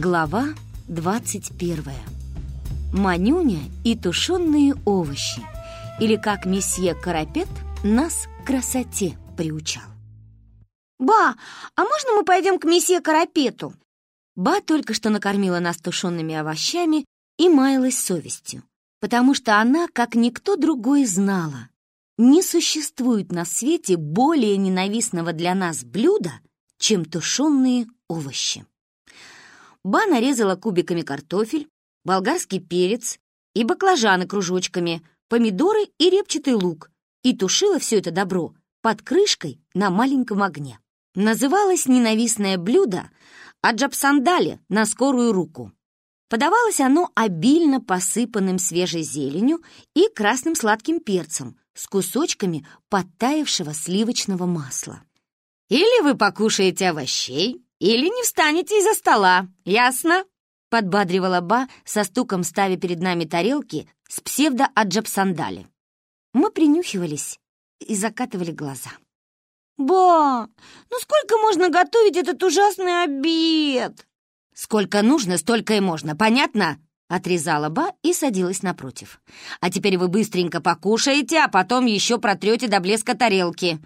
Глава 21. Манюня и тушеные овощи. Или как месье Карапет нас к красоте приучал. «Ба, а можно мы пойдем к месье Карапету?» Ба только что накормила нас тушеными овощами и маялась совестью, потому что она, как никто другой, знала, не существует на свете более ненавистного для нас блюда, чем тушеные овощи. Ба нарезала кубиками картофель, болгарский перец и баклажаны кружочками, помидоры и репчатый лук и тушила все это добро под крышкой на маленьком огне. Называлось ненавистное блюдо аджапсандали на скорую руку. Подавалось оно обильно посыпанным свежей зеленью и красным сладким перцем с кусочками подтаявшего сливочного масла. «Или вы покушаете овощей, или не встанете из-за стола, ясно?» подбадривала Ба, со стуком ставя перед нами тарелки с псевдо-аджапсандали. Мы принюхивались и закатывали глаза. «Ба, ну сколько можно готовить этот ужасный обед?» «Сколько нужно, столько и можно, понятно?» Отрезала Ба и садилась напротив. «А теперь вы быстренько покушаете, а потом еще протрете до блеска тарелки».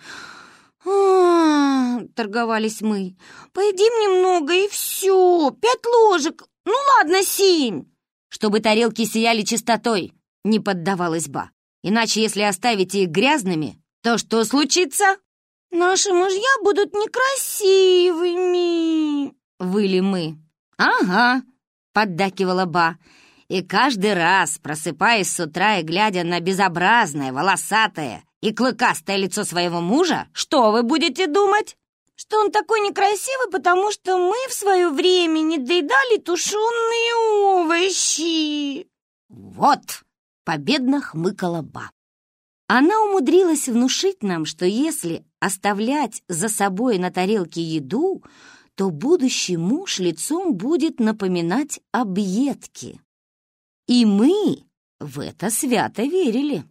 Торговались мы. «Поедим немного и все, пять ложек, ну ладно, семь». «Чтобы тарелки сияли чистотой», — не поддавалась Ба. «Иначе, если оставите их грязными, то что случится?» «Наши мужья будут некрасивыми», — выли мы. «Ага», — поддакивала Ба. «И каждый раз, просыпаясь с утра и глядя на безобразное, волосатое и клыкастое лицо своего мужа, что вы будете думать?» «Что он такой некрасивый, потому что мы в свое время не доедали тушеные овощи!» «Вот!» — победно хмыкала Ба. Она умудрилась внушить нам, что если оставлять за собой на тарелке еду, то будущий муж лицом будет напоминать объедки. И мы в это свято верили.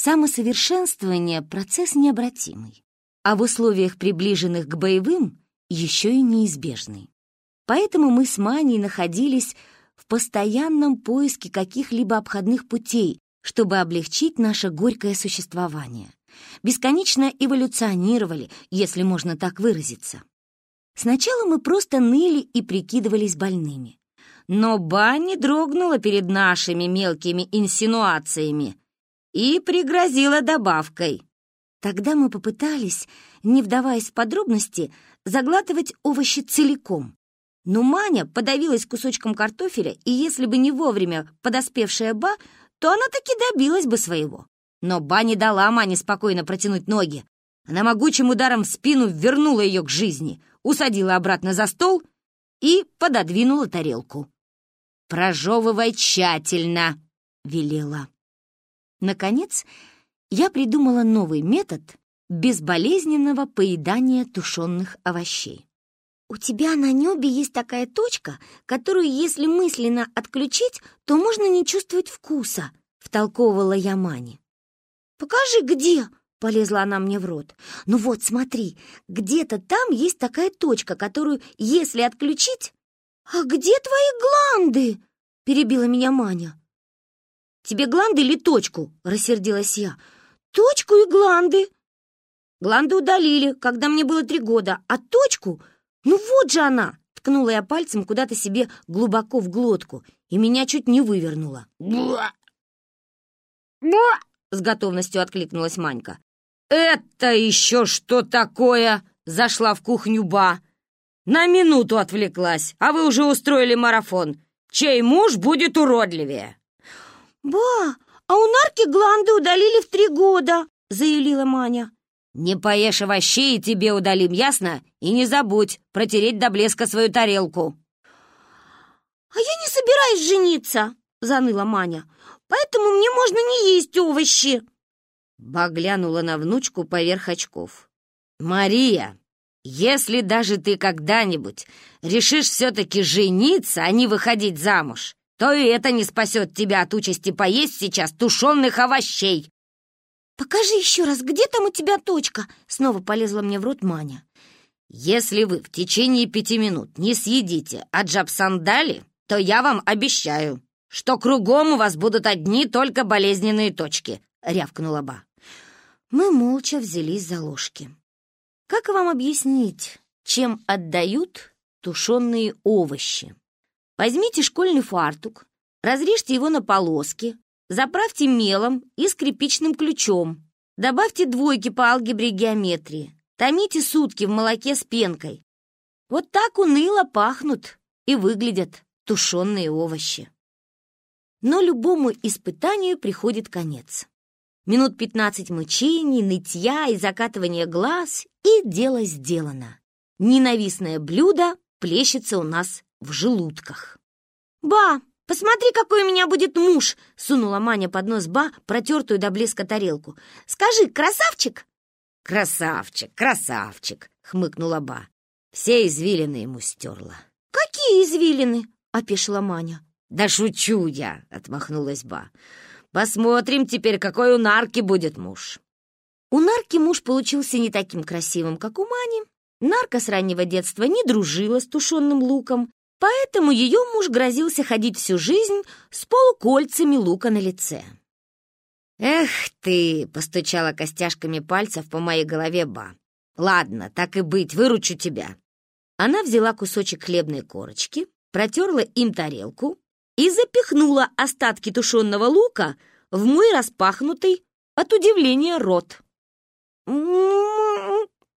Самосовершенствование — процесс необратимый, а в условиях, приближенных к боевым, еще и неизбежный. Поэтому мы с Маней находились в постоянном поиске каких-либо обходных путей, чтобы облегчить наше горькое существование. Бесконечно эволюционировали, если можно так выразиться. Сначала мы просто ныли и прикидывались больными. Но Банни дрогнула перед нашими мелкими инсинуациями и пригрозила добавкой. Тогда мы попытались, не вдаваясь в подробности, заглатывать овощи целиком. Но Маня подавилась кусочком картофеля, и если бы не вовремя подоспевшая Ба, то она таки добилась бы своего. Но Ба не дала Мане спокойно протянуть ноги. Она могучим ударом в спину вернула ее к жизни, усадила обратно за стол и пододвинула тарелку. «Прожевывай тщательно», — велела. Наконец, я придумала новый метод безболезненного поедания тушенных овощей. «У тебя на небе есть такая точка, которую, если мысленно отключить, то можно не чувствовать вкуса», — втолковывала я Мане. «Покажи, где?» — полезла она мне в рот. «Ну вот, смотри, где-то там есть такая точка, которую, если отключить...» «А где твои гланды?» — перебила меня Маня. «Тебе гланды или точку?» — рассердилась я. «Точку и гланды». «Гланды удалили, когда мне было три года, а точку «Ну вот же она!» — ткнула я пальцем куда-то себе глубоко в глотку, и меня чуть не вывернула. «Буа!» «Буа!» — с готовностью откликнулась Манька. «Это еще что такое?» — зашла в кухню Ба. «На минуту отвлеклась, а вы уже устроили марафон. Чей муж будет уродливее?» «Ба, а у Нарки гланды удалили в три года», — заявила Маня. «Не поешь овощей, и тебе удалим, ясно? И не забудь протереть до блеска свою тарелку». «А я не собираюсь жениться», — заныла Маня. «Поэтому мне можно не есть овощи». Ба глянула на внучку поверх очков. «Мария, если даже ты когда-нибудь решишь все-таки жениться, а не выходить замуж, то и это не спасет тебя от участи поесть сейчас тушеных овощей. «Покажи еще раз, где там у тебя точка?» Снова полезла мне в рот Маня. «Если вы в течение пяти минут не съедите аджаб-сандали, то я вам обещаю, что кругом у вас будут одни только болезненные точки», — рявкнула Ба. Мы молча взялись за ложки. Как вам объяснить, чем отдают тушеные овощи? Возьмите школьный фартук, разрежьте его на полоски, заправьте мелом и скрипичным ключом, добавьте двойки по алгебре и геометрии, томите сутки в молоке с пенкой. Вот так уныло пахнут и выглядят тушеные овощи. Но любому испытанию приходит конец. Минут пятнадцать мучений, нытья и закатывания глаз, и дело сделано. Ненавистное блюдо плещется у нас в желудках. «Ба, посмотри, какой у меня будет муж!» — сунула Маня под нос Ба, протертую до блеска тарелку. «Скажи, красавчик?» «Красавчик, красавчик!» — хмыкнула Ба. Все извилины ему стерла. «Какие извилины?» — опешила Маня. «Да шучу я!» — отмахнулась Ба. Посмотрим теперь, какой у Нарки будет муж». У Нарки муж получился не таким красивым, как у Мани. Нарка с раннего детства не дружила с тушенным луком, поэтому ее муж грозился ходить всю жизнь с полукольцами лука на лице. «Эх ты!» — постучала костяшками пальцев по моей голове Ба. «Ладно, так и быть, выручу тебя». Она взяла кусочек хлебной корочки, протерла им тарелку, и запихнула остатки тушенного лука в мой распахнутый от удивления рот.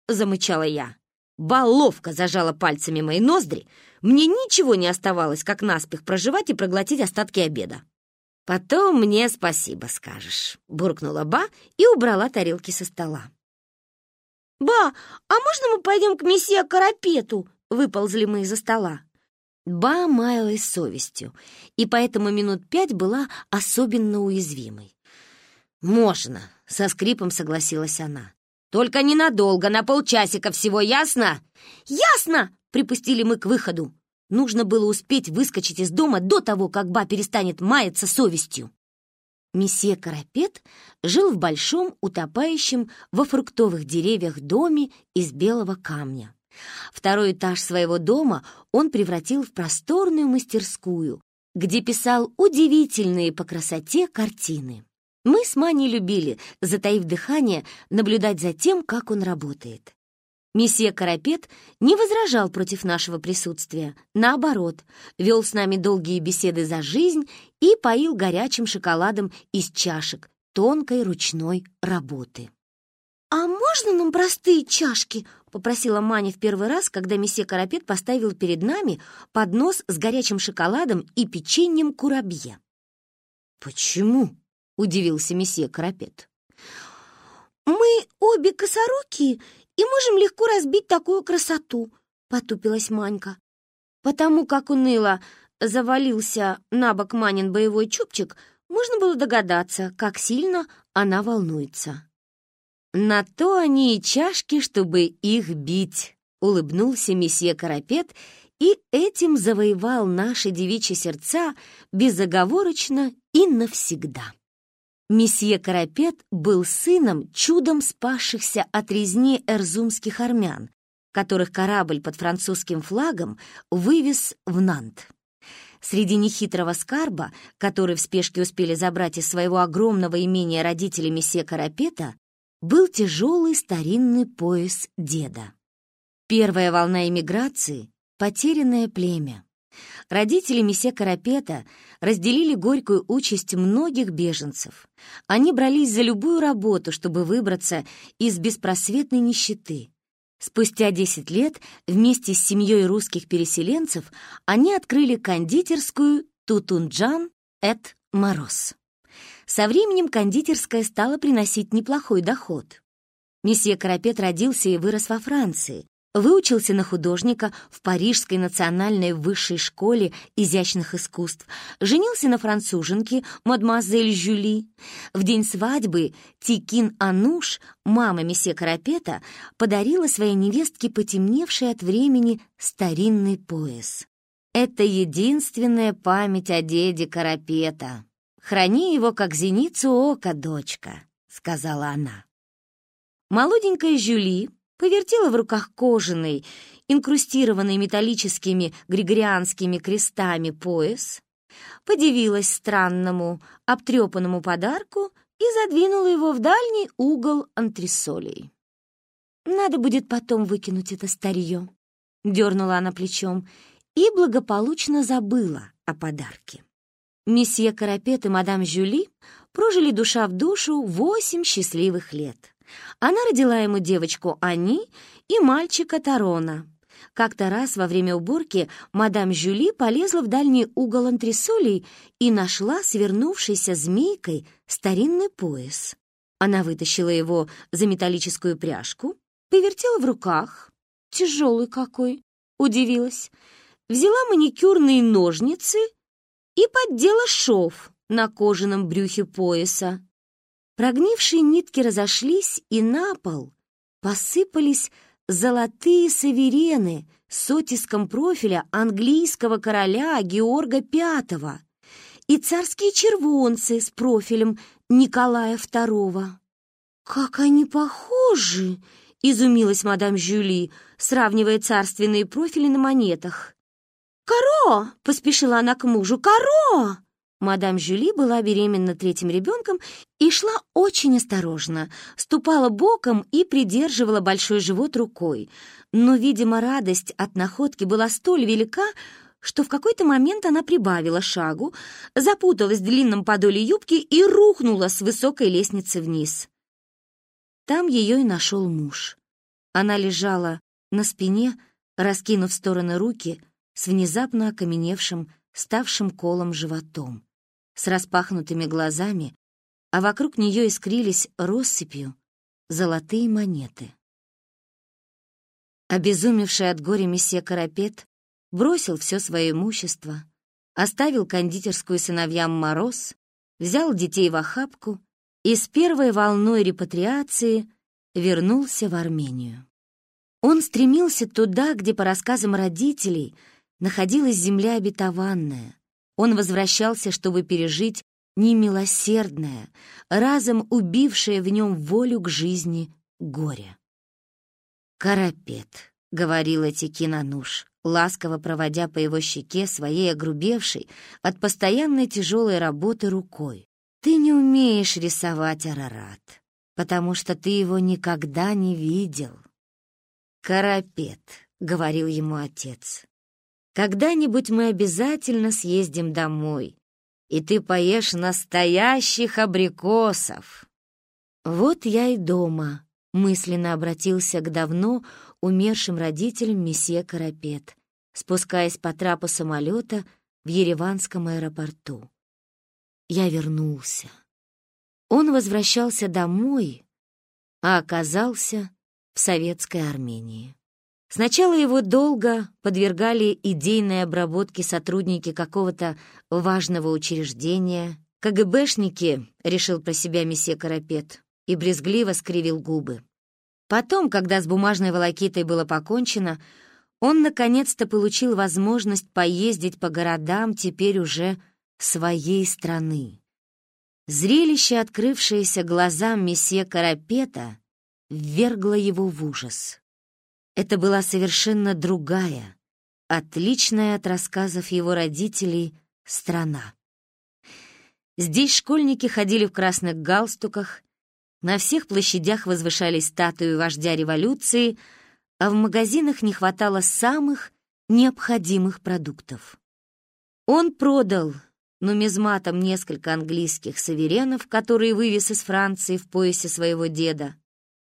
замычала я. Баловка зажала пальцами мои ноздри. Мне ничего не оставалось, как наспех проживать и проглотить остатки обеда. «Потом мне спасибо скажешь», — буркнула Ба и убрала тарелки со стола. «Ба, а можно мы пойдем к месье Карапету?» — выползли мы из-за стола. Ба маялась совестью, и поэтому минут пять была особенно уязвимой. «Можно», — со скрипом согласилась она. «Только ненадолго, на полчасика всего, ясно?» «Ясно!» — припустили мы к выходу. Нужно было успеть выскочить из дома до того, как Ба перестанет маяться совестью. Месье Карапет жил в большом, утопающем во фруктовых деревьях доме из белого камня. Второй этаж своего дома он превратил в просторную мастерскую, где писал удивительные по красоте картины. Мы с Маней любили, затаив дыхание, наблюдать за тем, как он работает. Месье Карапет не возражал против нашего присутствия, наоборот, вел с нами долгие беседы за жизнь и поил горячим шоколадом из чашек тонкой ручной работы. «А можно нам простые чашки?» — попросила Маня в первый раз, когда месье Карапет поставил перед нами поднос с горячим шоколадом и печеньем курабье. «Почему?» — удивился месье Карапет. «Мы обе косоруки и можем легко разбить такую красоту», — потупилась Манька. Потому как уныло завалился на бок Манин боевой чубчик, можно было догадаться, как сильно она волнуется. «На то они и чашки, чтобы их бить», — улыбнулся месье Карапет и этим завоевал наши девичьи сердца безоговорочно и навсегда. Месье Карапет был сыном чудом спасшихся от резни эрзумских армян, которых корабль под французским флагом вывез в Нант. Среди нехитрого скарба, который в спешке успели забрать из своего огромного имения родители месье Карапета, был тяжелый старинный пояс деда. Первая волна эмиграции — потерянное племя. Родители месье Карапета разделили горькую участь многих беженцев. Они брались за любую работу, чтобы выбраться из беспросветной нищеты. Спустя 10 лет вместе с семьей русских переселенцев они открыли кондитерскую «Тутунджан эт Мороз». Со временем кондитерская стала приносить неплохой доход. Месье Карапет родился и вырос во Франции, выучился на художника в Парижской национальной высшей школе изящных искусств, женился на француженке мадемуазель Жюли. В день свадьбы Тикин Ануш, мама месье Карапета, подарила своей невестке потемневший от времени старинный пояс. Это единственная память о деде Карапета. «Храни его, как зеницу ока, дочка», — сказала она. Молоденькая Жюли повертела в руках кожаный, инкрустированный металлическими григорианскими крестами пояс, подивилась странному, обтрепанному подарку и задвинула его в дальний угол антресолей. «Надо будет потом выкинуть это старье», — дернула она плечом и благополучно забыла о подарке. Месье Карапет и мадам Жюли прожили душа в душу восемь счастливых лет. Она родила ему девочку Ани и мальчика Тарона. Как-то раз во время уборки мадам Жюли полезла в дальний угол антресолей и нашла свернувшийся змейкой старинный пояс. Она вытащила его за металлическую пряжку, повертела в руках. Тяжелый какой, удивилась. Взяла маникюрные ножницы и поддела шов на кожаном брюхе пояса. Прогнившие нитки разошлись, и на пол посыпались золотые саверены с оттиском профиля английского короля Георга V и царские червонцы с профилем Николая II. «Как они похожи!» — изумилась мадам Жюли, сравнивая царственные профили на монетах. «Каро!» — поспешила она к мужу. «Каро!» Мадам Жюли была беременна третьим ребенком и шла очень осторожно, ступала боком и придерживала большой живот рукой. Но, видимо, радость от находки была столь велика, что в какой-то момент она прибавила шагу, запуталась в длинном подоле юбки и рухнула с высокой лестницы вниз. Там ее и нашел муж. Она лежала на спине, раскинув стороны руки, с внезапно окаменевшим, ставшим колом животом с распахнутыми глазами, а вокруг нее искрились россыпью золотые монеты. Обезумевший от горя месье Карапет бросил все свое имущество, оставил кондитерскую сыновьям Мороз, взял детей в охапку и с первой волной репатриации вернулся в Армению. Он стремился туда, где, по рассказам родителей, находилась земля обетованная, он возвращался, чтобы пережить немилосердное, разом убившее в нем волю к жизни горе. «Карапет», — говорила Текинануш, ласково проводя по его щеке своей огрубевшей от постоянной тяжелой работы рукой. «Ты не умеешь рисовать Арарат, потому что ты его никогда не видел». «Карапет», — говорил ему отец, когда-нибудь мы обязательно съездим домой, и ты поешь настоящих абрикосов. Вот я и дома, мысленно обратился к давно умершим родителям месье Карапет, спускаясь по трапу самолета в Ереванском аэропорту. Я вернулся. Он возвращался домой, а оказался в советской Армении. Сначала его долго подвергали идейной обработке сотрудники какого-то важного учреждения. КГБшники, решил про себя месье Карапет, и брезгливо скривил губы. Потом, когда с бумажной волокитой было покончено, он наконец-то получил возможность поездить по городам теперь уже своей страны. Зрелище, открывшееся глазам месье Карапета, ввергло его в ужас. Это была совершенно другая, отличная от рассказов его родителей, страна. Здесь школьники ходили в красных галстуках, на всех площадях возвышались статуи вождя революции, а в магазинах не хватало самых необходимых продуктов. Он продал нумизматом несколько английских саверенов, которые вывез из Франции в поясе своего деда,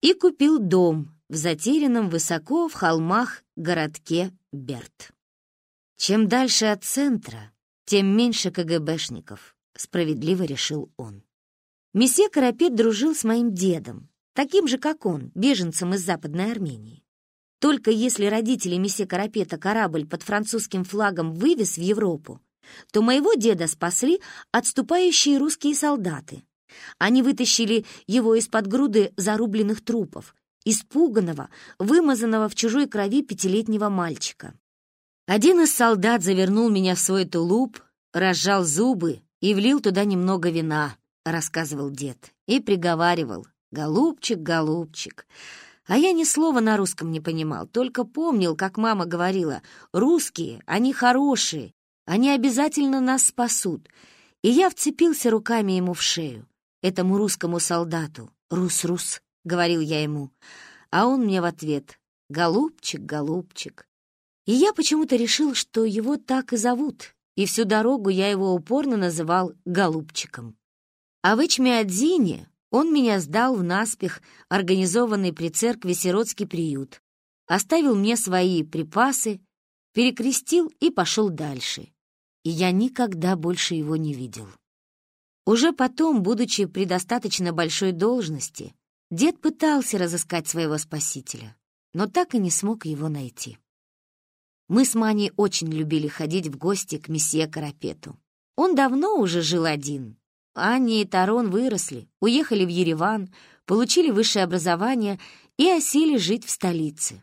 и купил дом в затерянном высоко в холмах городке Берт. Чем дальше от центра, тем меньше КГБшников, справедливо решил он. Месье Карапет дружил с моим дедом, таким же, как он, беженцем из Западной Армении. Только если родители месье Карапета корабль под французским флагом вывез в Европу, то моего деда спасли отступающие русские солдаты. Они вытащили его из-под груды зарубленных трупов, испуганного, вымазанного в чужой крови пятилетнего мальчика. Один из солдат завернул меня в свой тулуп, разжал зубы и влил туда немного вина, рассказывал дед, и приговаривал, «Голубчик, голубчик, А я ни слова на русском не понимал, только помнил, как мама говорила, «Русские, они хорошие, они обязательно нас спасут». И я вцепился руками ему в шею, этому русскому солдату. «Рус-рус», — говорил я ему, а он мне в ответ, «Голубчик, голубчик». И я почему-то решил, что его так и зовут, и всю дорогу я его упорно называл «голубчиком». А в Эчмиадзине он меня сдал в наспех организованный при церкви сиротский приют, оставил мне свои припасы, перекрестил и пошел дальше. И я никогда больше его не видел. Уже потом, будучи при достаточно большой должности, дед пытался разыскать своего спасителя, но так и не смог его найти. Мы с Маней очень любили ходить в гости к месье Карапету. Он давно уже жил один, Аня и Тарон выросли, уехали в Ереван, получили высшее образование и осели жить в столице.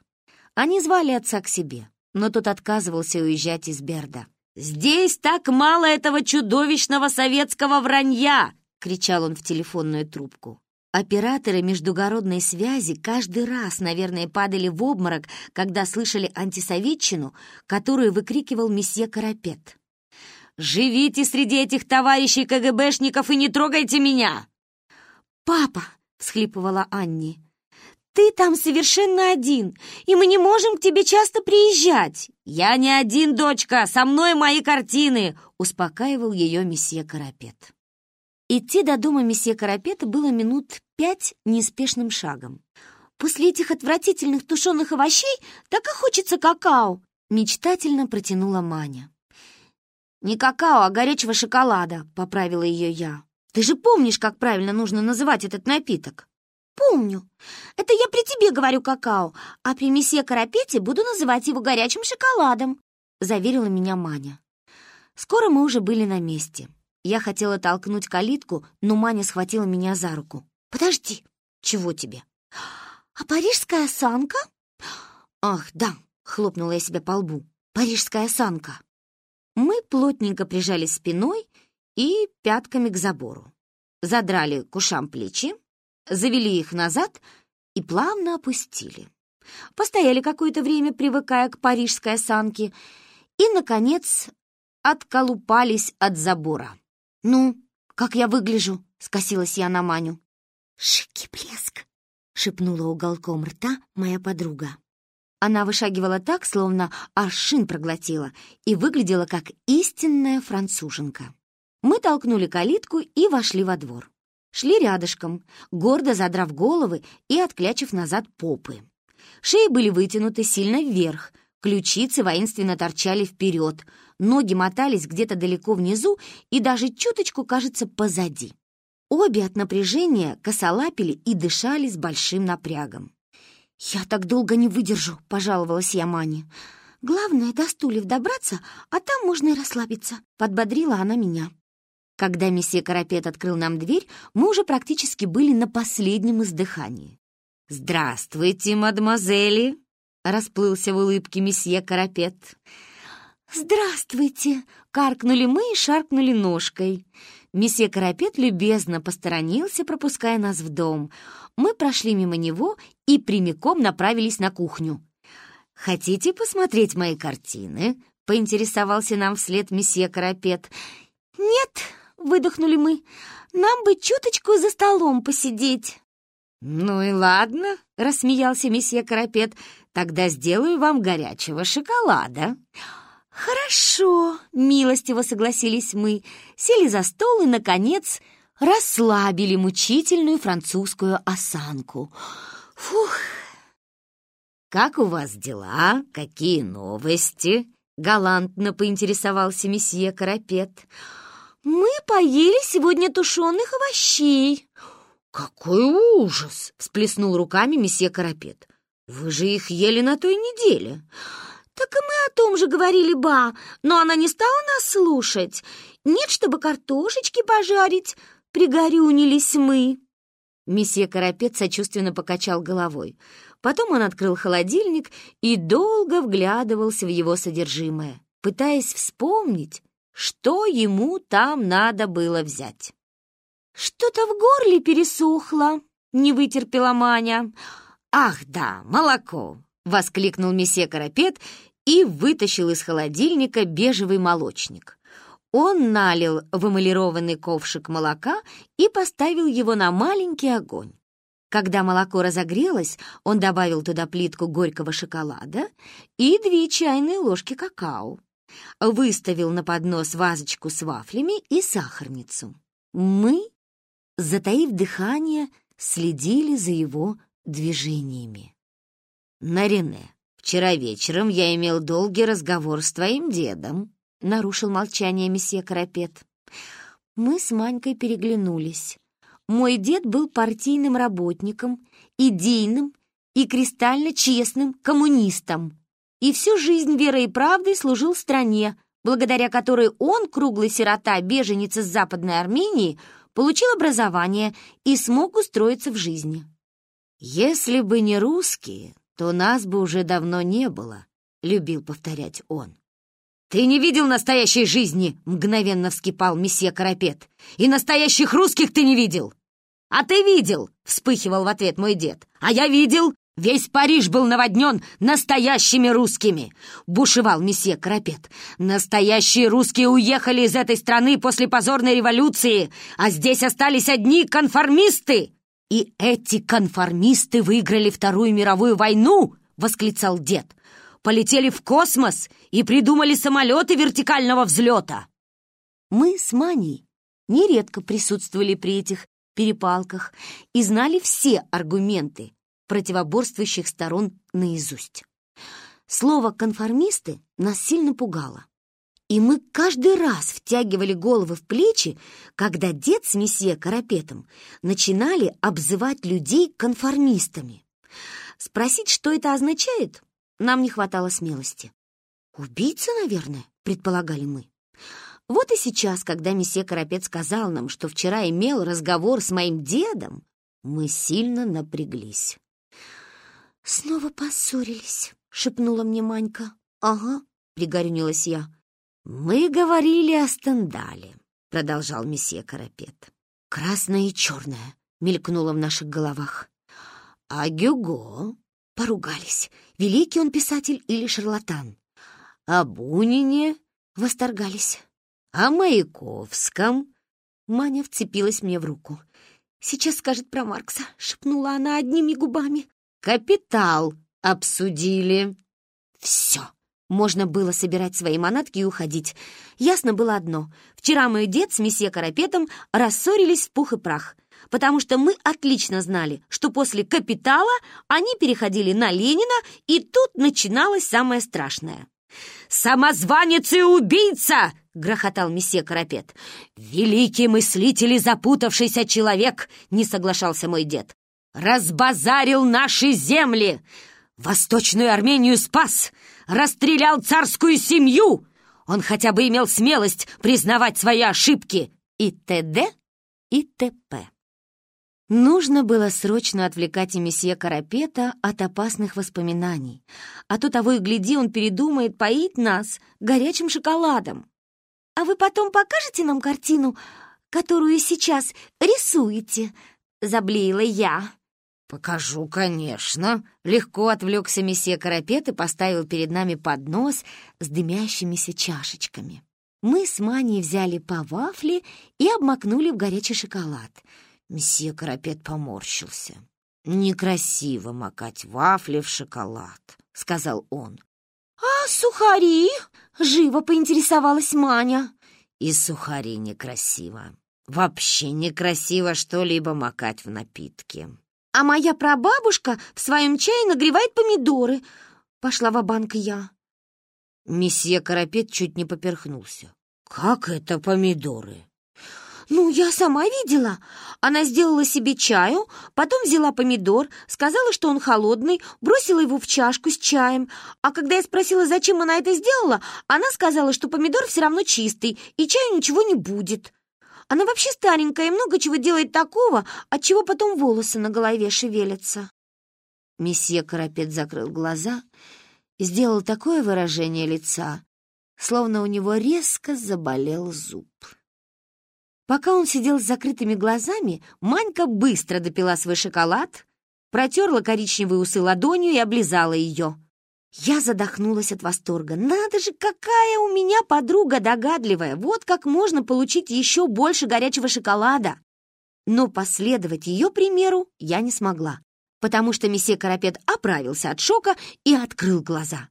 Они звали отца к себе, но тот отказывался уезжать из Берда. «Здесь так мало этого чудовищного советского вранья!» — кричал он в телефонную трубку. Операторы междугородной связи каждый раз, наверное, падали в обморок, когда слышали антисоветчину, которую выкрикивал месье Карапет. Живите среди этих товарищей КГБшников и не трогайте меня!» «Папа!» — всхлипывала Анни. «Ты там совершенно один, и мы не можем к тебе часто приезжать!» «Я не один, дочка, со мной мои картины!» — успокаивал ее месье Карапет. Идти до дома месье Карапета было минут пять неспешным шагом. «После этих отвратительных тушеных овощей так и хочется какао!» — мечтательно протянула Маня. «Не какао, а горячего шоколада», — поправила ее я. «Ты же помнишь, как правильно нужно называть этот напиток?» «Помню. Это я при тебе говорю какао, а при месье Карапете буду называть его горячим шоколадом», — заверила меня Маня. Скоро мы уже были на месте. Я хотела толкнуть калитку, но Маня схватила меня за руку. «Подожди, чего тебе?» «А парижская осанка?» «Ах, да», — хлопнула я себя по лбу. «Парижская осанка». Мы плотненько прижали спиной и пятками к забору. Задрали к ушам плечи, завели их назад и плавно опустили. Постояли какое-то время, привыкая к парижской осанке, и, наконец, отколупались от забора. «Ну, как я выгляжу?» — скосилась я на Маню. «Шики блеск!» — шепнула уголком рта моя подруга. Она вышагивала так, словно аршин проглотила, и выглядела как истинная француженка. Мы толкнули калитку и вошли во двор. Шли рядышком, гордо задрав головы и отклячив назад попы. Шеи были вытянуты сильно вверх, ключицы воинственно торчали вперед, ноги мотались где-то далеко внизу и даже чуточку, кажется, позади. Обе от напряжения косолапили и дышали с большим напрягом. «Я так долго не выдержу», — пожаловалась я Мане. «Главное, до стульев добраться, а там можно и расслабиться», — подбодрила она меня. Когда месье Карапет открыл нам дверь, мы уже практически были на последнем издыхании. «Здравствуйте, мадемуазели!» — расплылся в улыбке месье Карапет. «Здравствуйте!» — каркнули мы и шаркнули ножкой. Месье Карапет любезно посторонился, пропуская нас в дом — мы прошли мимо него и прямиком направились на кухню. «Хотите посмотреть мои картины?» — поинтересовался нам вслед месье Карапет. «Нет», — выдохнули мы, — «нам бы чуточку за столом посидеть». «Ну и ладно», — рассмеялся месье Карапет, — «тогда сделаю вам горячего шоколада». «Хорошо», — милостиво согласились мы, сели за стол и, наконец, расслабили мучительную французскую осанку. Фух! «Как у вас дела? Какие новости?» — галантно поинтересовался месье Карапет. «Мы поели сегодня тушеных овощей». «Какой ужас!» — всплеснул руками месье Карапет. «Вы же их ели на той неделе». «Так и мы о том же говорили, ба, но она не стала нас слушать. Нет, чтобы картошечки пожарить, пригорюнились мы!» Месье Карапет сочувственно покачал головой. Потом он открыл холодильник и долго вглядывался в его содержимое, пытаясь вспомнить, что ему там надо было взять. «Что-то в горле пересохло», — не вытерпела Маня. «Ах да, молоко!» — воскликнул месье Карапет и вытащил из холодильника бежевый молочник. Он налил в эмалированный ковшик молока и поставил его на маленький огонь. Когда молоко разогрелось, он добавил туда плитку горького шоколада и две чайные ложки какао. Выставил на поднос вазочку с вафлями и сахарницу. Мы, затаив дыхание, следили за его движениями. «Нарине, вчера вечером я имел долгий разговор с твоим дедом», — нарушил молчание месье Карапет. Мы с Манькой переглянулись. Мой дед был партийным работником, идейным и кристально честным коммунистом. И всю жизнь верой и правдой служил стране, благодаря которой он, круглый сирота, беженец из Западной Армении, получил образование и смог устроиться в жизни. «Если бы не русские, то нас бы уже давно не было», — любил повторять он. «Ты не видел настоящей жизни!» — мгновенно вскипал месье Карапет. «И настоящих русских ты не видел!» «А ты видел!» — вспыхивал в ответ мой дед. «А я видел! Весь Париж был наводнен настоящими русскими!» — бушевал месье Карапет. «Настоящие русские уехали из этой страны после позорной революции, а здесь остались одни конформисты!» «И эти конформисты выиграли Вторую мировую войну!» — восклицал дед полетели в космос и придумали самолеты вертикального взлета. Мы с Маней нередко присутствовали при этих перепалках и знали все аргументы противоборствующих сторон наизусть. Слово «конформисты» нас сильно пугало. И мы каждый раз втягивали головы в плечи, когда дед с месье Карапетом начинали обзывать людей конформистами. Спросить, что это означает, нам не хватало смелости. «Убийца, наверное», — предполагали мы. Вот и сейчас, когда месье Карапет сказал нам, что вчера имел разговор с моим дедом, мы сильно напряглись. «Снова поссорились», — шепнула мне Манька. «Ага», — пригорюнилась я. «Мы говорили о Стендале», — продолжал месье Карапет. «Красное и черное», — мелькнуло в наших головах. «А Гюго?» Поругались, великий он писатель или шарлатан. О Бунине восторгались. О Маяковском. Маня вцепилась мне в руку. «Сейчас скажет про Маркса», — шепнула она одними губами. «Капитал обсудили». «Все». Можно было собирать свои манатки и уходить. Ясно было одно. Вчера мой дед с месье Карапетом рассорились в пух и прах потому что мы отлично знали, что после «Капитала» они переходили на Ленина, и тут начиналось самое страшное. «Самозванец и убийца!» — грохотал месье Карапет. «Великий мыслитель и запутавшийся человек!» — не соглашался мой дед. «Разбазарил наши земли! Восточную Армению спас! Расстрелял царскую семью! Он хотя бы имел смелость признавать свои ошибки!» И т.д. и т.п. Нужно было срочно отвлекать и месье Карапета от опасных воспоминаний, а то того и гляди, он передумает поить нас горячим шоколадом. «А вы потом покажете нам картину, которую сейчас рисуете?» — заблеяла я. «Покажу, конечно!» — легко отвлекся месье Карапет и поставил перед нами поднос с дымящимися чашечками. Мы с Маней взяли по вафле и обмакнули в горячий шоколад — Месье Карапет поморщился. «Некрасиво макать вафли в шоколад», — сказал он. «А сухари?» — живо поинтересовалась Маня. «И сухари некрасиво. Вообще некрасиво что-либо макать в напитки». «А моя прабабушка в своем чае нагревает помидоры», — пошла в банк я. Месье Карапет чуть не поперхнулся. «Как это помидоры?» «Ну, я сама видела. Она сделала себе чаю, потом взяла помидор, сказала, что он холодный, бросила его в чашку с чаем. А когда я спросила, зачем она это сделала, она сказала, что помидор все равно чистый, и чаю ничего не будет. Она вообще старенькая и много чего делает такого, от чего потом волосы на голове шевелятся». Месье Карапет закрыл глаза и сделал такое выражение лица, словно у него резко заболел зуб. Пока он сидел с закрытыми глазами, Манька быстро допила свой шоколад, протерла коричневые усы ладонью и облизала ее. Я задохнулась от восторга. Надо же, какая у меня подруга догадливая! Вот как можно получить еще больше горячего шоколада! Но последовать ее примеру я не смогла, потому что месье Карапет оправился от шока и открыл глаза.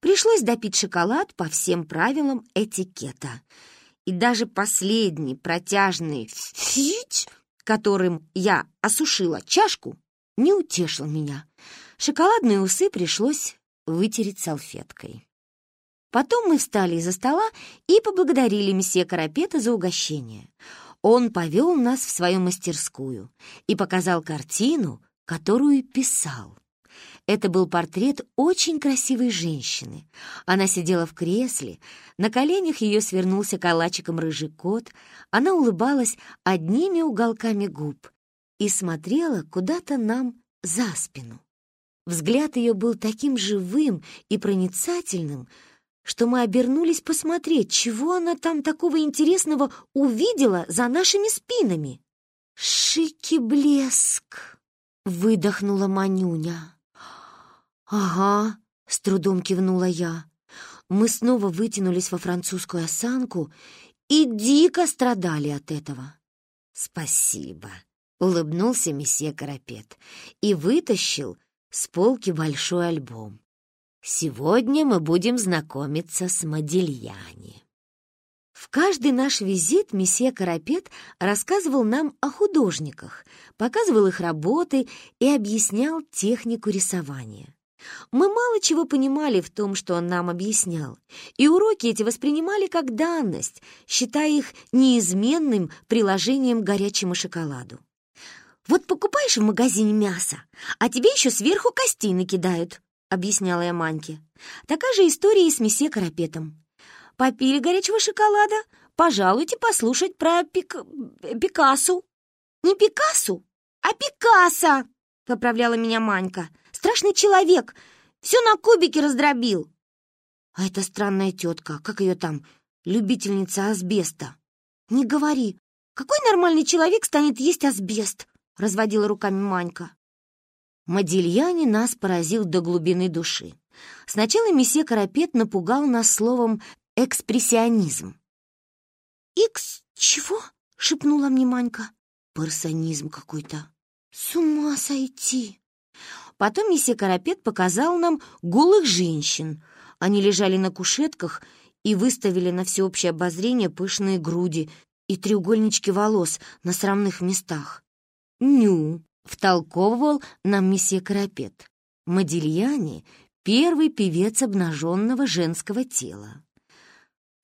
Пришлось допить шоколад по всем правилам этикета. И даже последний протяжный «фить», которым я осушила чашку, не утешил меня. Шоколадные усы пришлось вытереть салфеткой. Потом мы встали из-за стола и поблагодарили месье Карапета за угощение. Он повел нас в свою мастерскую и показал картину, которую писал. Это был портрет очень красивой женщины. Она сидела в кресле, на коленях ее свернулся калачиком рыжий кот, она улыбалась одними уголками губ и смотрела куда-то нам за спину. Взгляд ее был таким живым и проницательным, что мы обернулись посмотреть, чего она там такого интересного увидела за нашими спинами. «Шики блеск!» — выдохнула Манюня. «Ага», — с трудом кивнула я. Мы снова вытянулись во французскую осанку и дико страдали от этого. «Спасибо», — улыбнулся месье Карапет и вытащил с полки большой альбом. «Сегодня мы будем знакомиться с Модильяни». В каждый наш визит месье Карапет рассказывал нам о художниках, показывал их работы и объяснял технику рисования. Мы мало чего понимали в том, что он нам объяснял, и уроки эти воспринимали как данность, считая их неизменным приложением горячему шоколаду. «Вот покупаешь в магазине мясо, а тебе еще сверху костей накидают», — объясняла я Маньке. Такая же история и с месье Карапетом. Попили горячего шоколада? Пожалуйте послушать про Пик... Пикассу. «Не Пикассу, а Пикассо!» — поправляла меня Манька. Страшный человек! Все на кубики раздробил!» «А эта странная тетка, как ее там, любительница асбеста?» «Не говори! Какой нормальный человек станет есть асбест?» — разводила руками Манька. Модильяне нас поразил до глубины души. Сначала месье Карапет напугал нас словом «экспрессионизм». «Икс чего?» — шепнула мне Манька. «Парсонизм какой-то. С ума сойти!» Потом месье Карапет показал нам голых женщин. Они лежали на кушетках и выставили на всеобщее обозрение пышные груди и треугольнички волос на срамных местах. «Ню», — втолковывал нам месье Карапет. «Модильяне — первый певец обнаженного женского тела».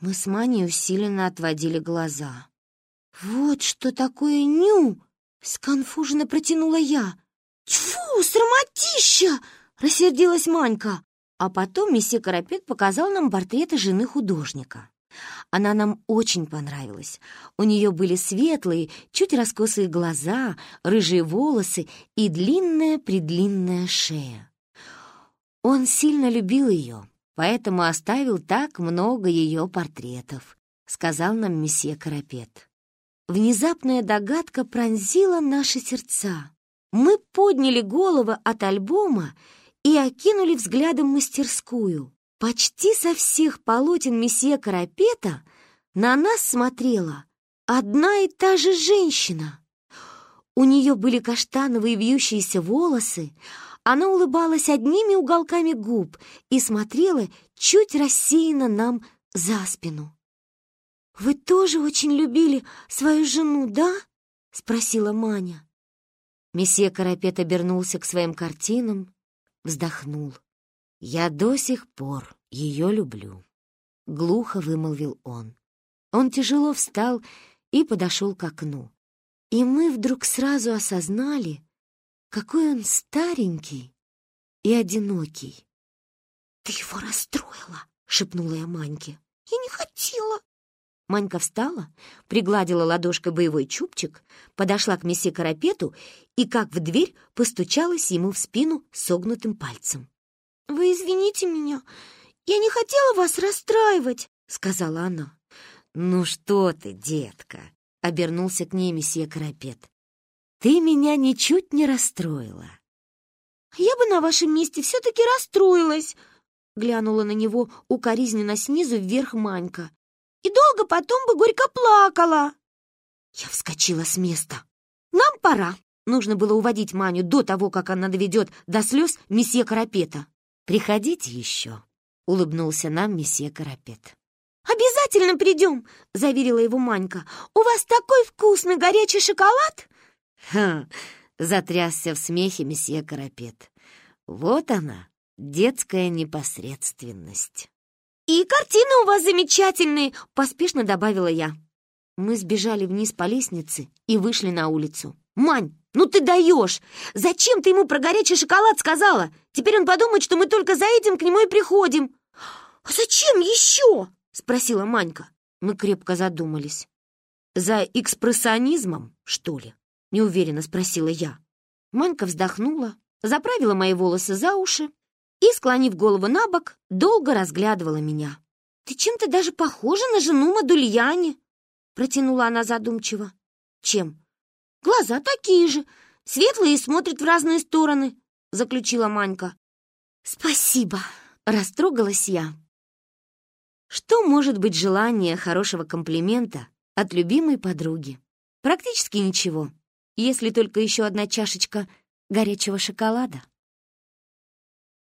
Мы с Маней усиленно отводили глаза. «Вот что такое ню!» — сконфуженно протянула я. «Тьфу, срамотища!» — рассердилась Манька. А потом месье Карапет показал нам портреты жены художника. Она нам очень понравилась. У нее были светлые, чуть раскосые глаза, рыжие волосы и длинная-предлинная шея. Он сильно любил ее, поэтому оставил так много ее портретов, сказал нам месье Карапет. Внезапная догадка пронзила наши сердца. Мы подняли головы от альбома и окинули взглядом мастерскую. Почти со всех полотен месье Карапета на нас смотрела одна и та же женщина. У нее были каштановые вьющиеся волосы, она улыбалась одними уголками губ и смотрела чуть рассеянно нам за спину. «Вы тоже очень любили свою жену, да?» — спросила Маня. Месье Карапет обернулся к своим картинам, вздохнул. «Я до сих пор ее люблю», — глухо вымолвил он. Он тяжело встал и подошел к окну. И мы вдруг сразу осознали, какой он старенький и одинокий. «Ты его расстроила!» — шепнула я Маньке. «Я не хотела!» Манька встала, пригладила ладошкой боевой чубчик, подошла к месье Карапету и, как в дверь, постучалась ему в спину согнутым пальцем. «Вы извините меня, я не хотела вас расстраивать», — сказала она. «Ну что ты, детка», — обернулся к ней месье Карапет. «Ты меня ничуть не расстроила. «Я бы на вашем месте все-таки расстроилась», — глянула на него укоризненно снизу вверх Манька. «И долго потом бы горько плакала». Я вскочила с места. «Нам пора». Нужно было уводить Маню до того, как она доведет до слез месье Карапета. «Приходите еще», — улыбнулся нам месье Карапет. «Обязательно придем», — заверила его Манька. «У вас такой вкусный горячий шоколад!» «Ха!» — затрясся в смехе месье Карапет. «Вот она, детская непосредственность». «И картины у вас замечательные!» — поспешно добавила я. Мы сбежали вниз по лестнице и вышли на улицу. «Мань, ну ты даешь! Зачем ты ему про горячий шоколад сказала? Теперь он подумает, что мы только за этим к нему и приходим!» «А зачем еще?» — спросила Манька. Мы крепко задумались. «За экспрессионизмом, что ли?» — неуверенно спросила я. Манька вздохнула, заправила мои волосы за уши и, склонив голову на бок, долго разглядывала меня. «Ты чем-то даже похожа на жену Мадульяне!» протянула она задумчиво. «Чем?» «Глаза такие же, светлые и смотрят в разные стороны», — заключила Манька. «Спасибо», — растрогалась я. Что может быть желание хорошего комплимента от любимой подруги? Практически ничего, если только еще одна чашечка горячего шоколада.